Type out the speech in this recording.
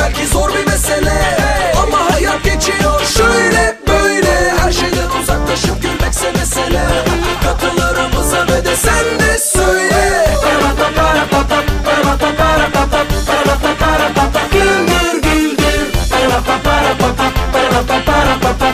belki zor bir mesele. Ama hayat geçiyor şöyle böyle. Her şeyden uzaklaşıp gülmekse mesele. Katılarımıza ve de sen de söyle. Güldür güldür. Para para para para para para para